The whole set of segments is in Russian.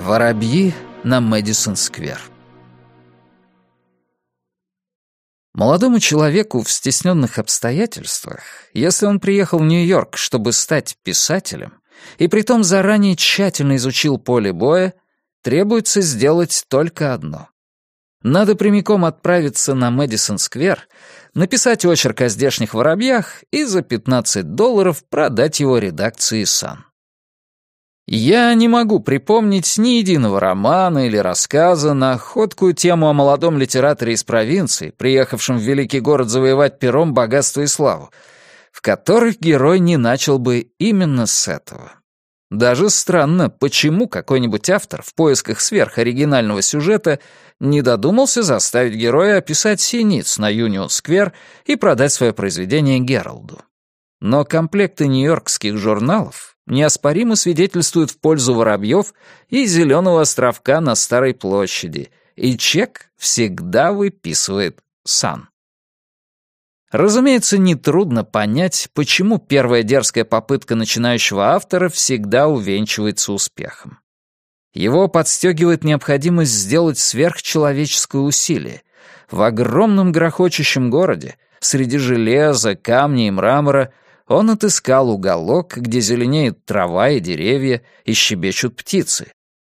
Воробьи на Мэдисон-сквер. Молодому человеку в стесненных обстоятельствах, если он приехал в Нью-Йорк, чтобы стать писателем, и притом заранее тщательно изучил поле боя, требуется сделать только одно. Надо прямиком отправиться на Мэдисон-сквер, написать очерк о здешних воробьях и за 15 долларов продать его редакции «Сан». Я не могу припомнить ни единого романа или рассказа на ходкую тему о молодом литераторе из провинции, приехавшем в великий город завоевать пером богатство и славу, в которых герой не начал бы именно с этого. Даже странно, почему какой-нибудь автор в поисках сверхоригинального сюжета не додумался заставить героя описать синиц на Юнион-сквер и продать свое произведение Гералду. Но комплекты нью-йоркских журналов неоспоримо свидетельствуют в пользу воробьев и зеленого островка на Старой площади, и чек всегда выписывает Сан. Разумеется, нетрудно понять, почему первая дерзкая попытка начинающего автора всегда увенчивается успехом. Его подстегивает необходимость сделать сверхчеловеческое усилие. В огромном грохочущем городе, среди железа, камня и мрамора, он отыскал уголок, где зеленеет трава и деревья, и щебечут птицы.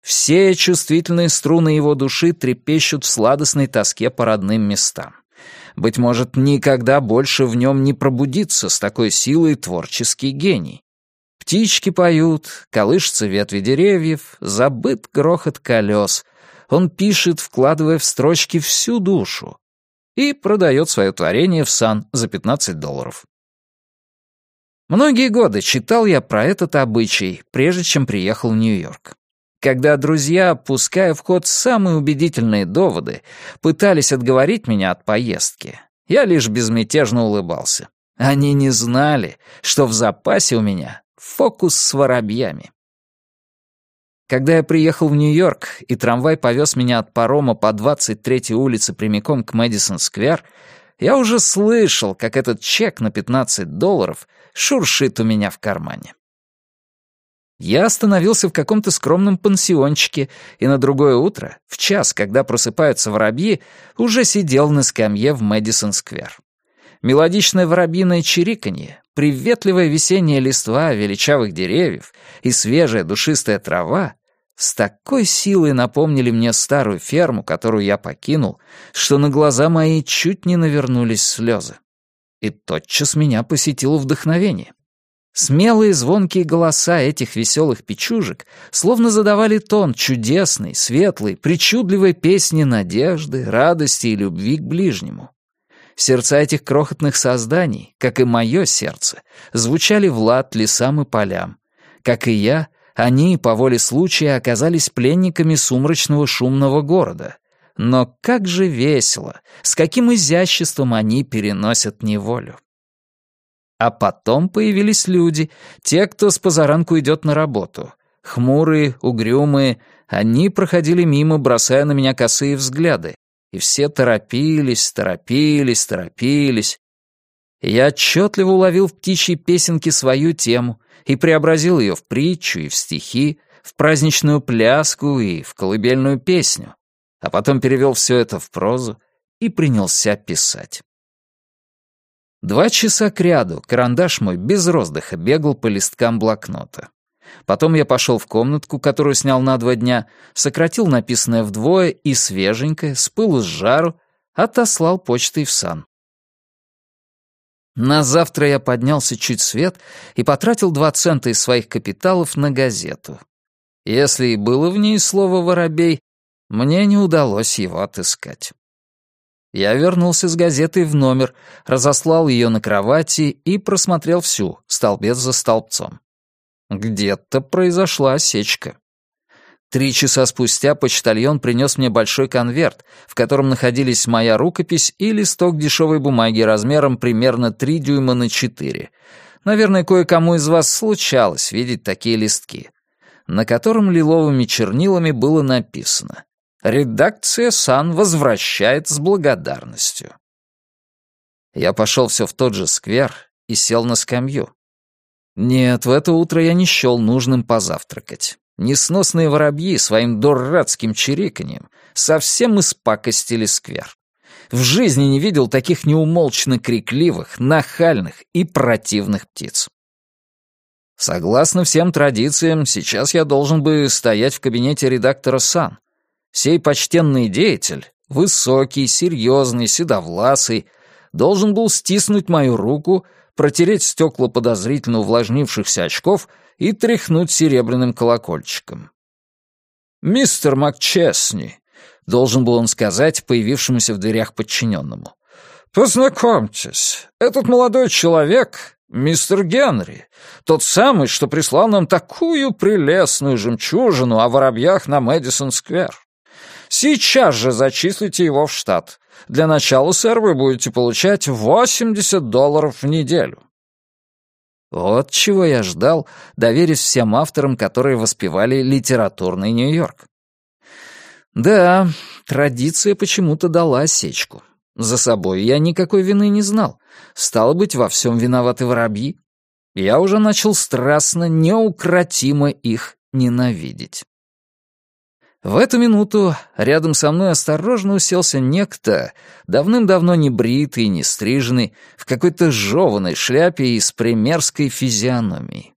Все чувствительные струны его души трепещут в сладостной тоске по родным местам. Быть может, никогда больше в нем не пробудится с такой силой творческий гений. Птички поют, колышутся ветви деревьев, забыт грохот колес. Он пишет, вкладывая в строчки всю душу. И продает свое творение в сан за 15 долларов. Многие годы читал я про этот обычай, прежде чем приехал в Нью-Йорк. Когда друзья, пуская в ход самые убедительные доводы, пытались отговорить меня от поездки, я лишь безмятежно улыбался. Они не знали, что в запасе у меня фокус с воробьями. Когда я приехал в Нью-Йорк, и трамвай повез меня от парома по 23-й улице прямиком к Мэдисон-сквер, я уже слышал, как этот чек на 15 долларов шуршит у меня в кармане. Я остановился в каком-то скромном пансиончике, и на другое утро, в час, когда просыпаются воробьи, уже сидел на скамье в Мэдисон-сквер. Мелодичное воробьиное чириканье, приветливая весенняя листва величавых деревьев и свежая душистая трава с такой силой напомнили мне старую ферму, которую я покинул, что на глаза мои чуть не навернулись слезы. И тотчас меня посетило вдохновение. Смелые звонкие голоса этих веселых печужек словно задавали тон чудесной, светлой, причудливой песни надежды, радости и любви к ближнему. Сердца этих крохотных созданий, как и мое сердце, звучали в лад лесам и полям. Как и я, они, по воле случая, оказались пленниками сумрачного шумного города. Но как же весело, с каким изяществом они переносят неволю. А потом появились люди, те, кто с позаранку идет на работу. Хмурые, угрюмые, они проходили мимо, бросая на меня косые взгляды. И все торопились, торопились, торопились. Я отчетливо уловил в птичьей песенке свою тему и преобразил ее в притчу и в стихи, в праздничную пляску и в колыбельную песню, а потом перевел все это в прозу и принялся писать. Два часа кряду карандаш мой без роздыха бегал по листкам блокнота. Потом я пошел в комнатку, которую снял на два дня, сократил написанное вдвое и свеженькое, с пылу с жару, отослал почтой в сан. На завтра я поднялся чуть свет и потратил два цента из своих капиталов на газету. Если и было в ней слово «воробей», мне не удалось его отыскать. Я вернулся с газетой в номер, разослал ее на кровати и просмотрел всю, столбец за столбцом. Где-то произошла осечка. Три часа спустя почтальон принес мне большой конверт, в котором находились моя рукопись и листок дешевой бумаги размером примерно три дюйма на четыре. Наверное, кое-кому из вас случалось видеть такие листки, на котором лиловыми чернилами было написано «Редакция САН возвращает с благодарностью». Я пошел все в тот же сквер и сел на скамью. Нет, в это утро я не счел нужным позавтракать. Несносные воробьи своим дурацким чириканьем совсем испакостили сквер. В жизни не видел таких неумолчно крикливых, нахальных и противных птиц. Согласно всем традициям, сейчас я должен бы стоять в кабинете редактора САН. Сей почтенный деятель, высокий, серьезный, седовласый, должен был стиснуть мою руку, протереть стекла подозрительно увлажнившихся очков и тряхнуть серебряным колокольчиком. «Мистер Макчесни», — должен был он сказать появившемуся в дверях подчиненному, — «познакомьтесь, этот молодой человек — мистер Генри, тот самый, что прислал нам такую прелестную жемчужину о воробьях на Мэдисон-сквер. Сейчас же зачислите его в штат. Для начала, сэр, вы будете получать 80 долларов в неделю». Вот чего я ждал, доверясь всем авторам, которые воспевали литературный Нью-Йорк. Да, традиция почему-то дала осечку. За собой я никакой вины не знал. Стало быть, во всем виноваты воробьи. Я уже начал страстно, неукротимо их ненавидеть. В эту минуту рядом со мной осторожно уселся некто, давным-давно не бритый, не стриженный, в какой-то жеванной шляпе и с примерской физиономией.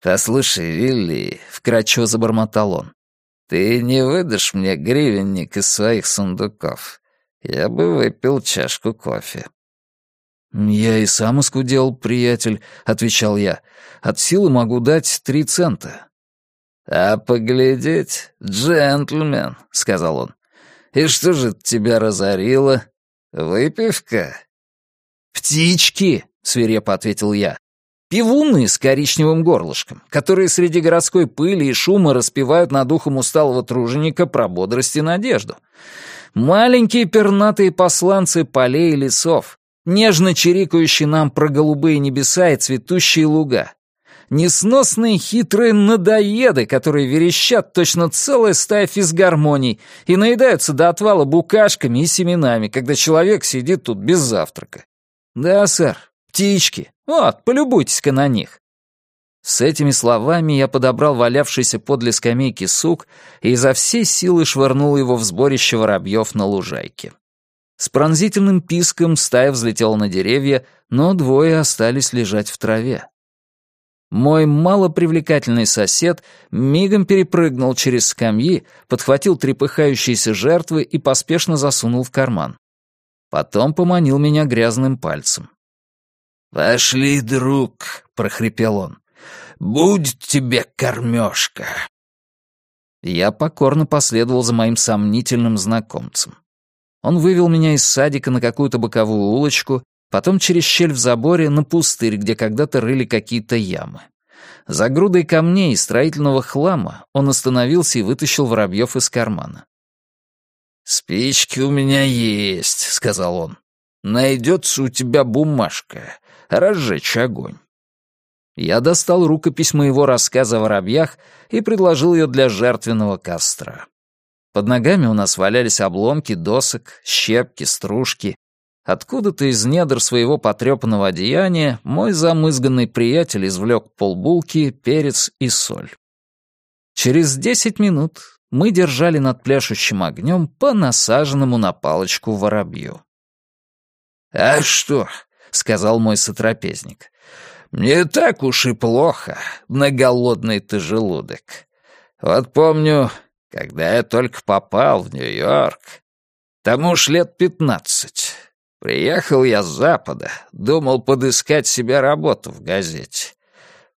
«Послушай, Вилли», — вкратчиво забормотал он, — «ты не выдашь мне гривенник из своих сундуков. Я бы выпил чашку кофе». «Я и сам искудел, приятель», — отвечал я. «От силы могу дать три цента. «А поглядеть, джентльмен», — сказал он. «И что же тебя разорило? Выпивка?» «Птички», — свирепо ответил я. «Пивуны с коричневым горлышком, которые среди городской пыли и шума распевают над ухом усталого труженика про бодрость и надежду. Маленькие пернатые посланцы полей и лесов, нежно чирикающие нам про голубые небеса и цветущие луга несносные хитрые надоеды, которые верещат точно целая стая физгармоний и наедаются до отвала букашками и семенами, когда человек сидит тут без завтрака. Да, сэр, птички. Вот, полюбуйтесь-ка на них. С этими словами я подобрал валявшийся подле скамейки сук и изо всей силы швырнул его в сборище воробьев на лужайке. С пронзительным писком стая взлетела на деревья, но двое остались лежать в траве. Мой малопривлекательный сосед мигом перепрыгнул через скамьи, подхватил трепыхающиеся жертвы и поспешно засунул в карман. Потом поманил меня грязным пальцем. «Пошли, друг», — прохрипел он. «Будь тебе кормежка». Я покорно последовал за моим сомнительным знакомцем. Он вывел меня из садика на какую-то боковую улочку, Потом через щель в заборе на пустырь, где когда-то рыли какие-то ямы. За грудой камней и строительного хлама он остановился и вытащил воробьев из кармана. «Спички у меня есть», — сказал он. «Найдется у тебя бумажка. Разжечь огонь». Я достал рукопись моего рассказа о воробьях и предложил ее для жертвенного костра. Под ногами у нас валялись обломки досок, щепки, стружки, Откуда-то из недр своего потрепанного одеяния мой замызганный приятель извлек полбулки, перец и соль. Через десять минут мы держали над пляшущим огнем по насаженному на палочку воробью. «А что?» — сказал мой сотрапезник. «Не так уж и плохо на голодный-то желудок. Вот помню, когда я только попал в Нью-Йорк, тому уж лет пятнадцать, Приехал я с запада, думал подыскать себе работу в газете.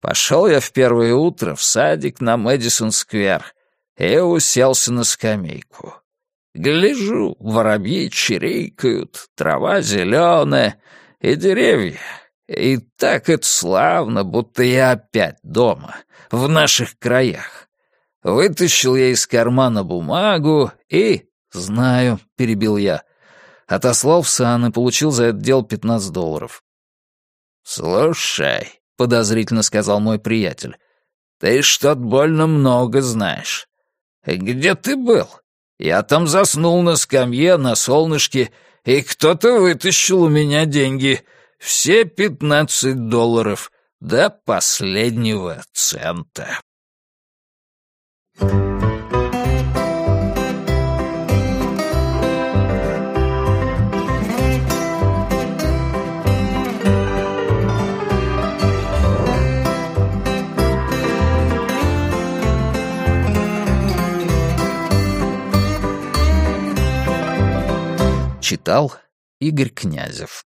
Пошел я в первое утро в садик на Мэдисон-сквер и уселся на скамейку. Гляжу, воробьи чирикают, трава зеленая и деревья. И так это славно, будто я опять дома, в наших краях. Вытащил я из кармана бумагу и... «Знаю», — перебил я, Отослал в сан и получил за это дело 15 долларов. «Слушай», — подозрительно сказал мой приятель, — «ты что-то больно много знаешь. Где ты был? Я там заснул на скамье, на солнышке, и кто-то вытащил у меня деньги. Все пятнадцать долларов, до последнего цента». Читал Игорь Князев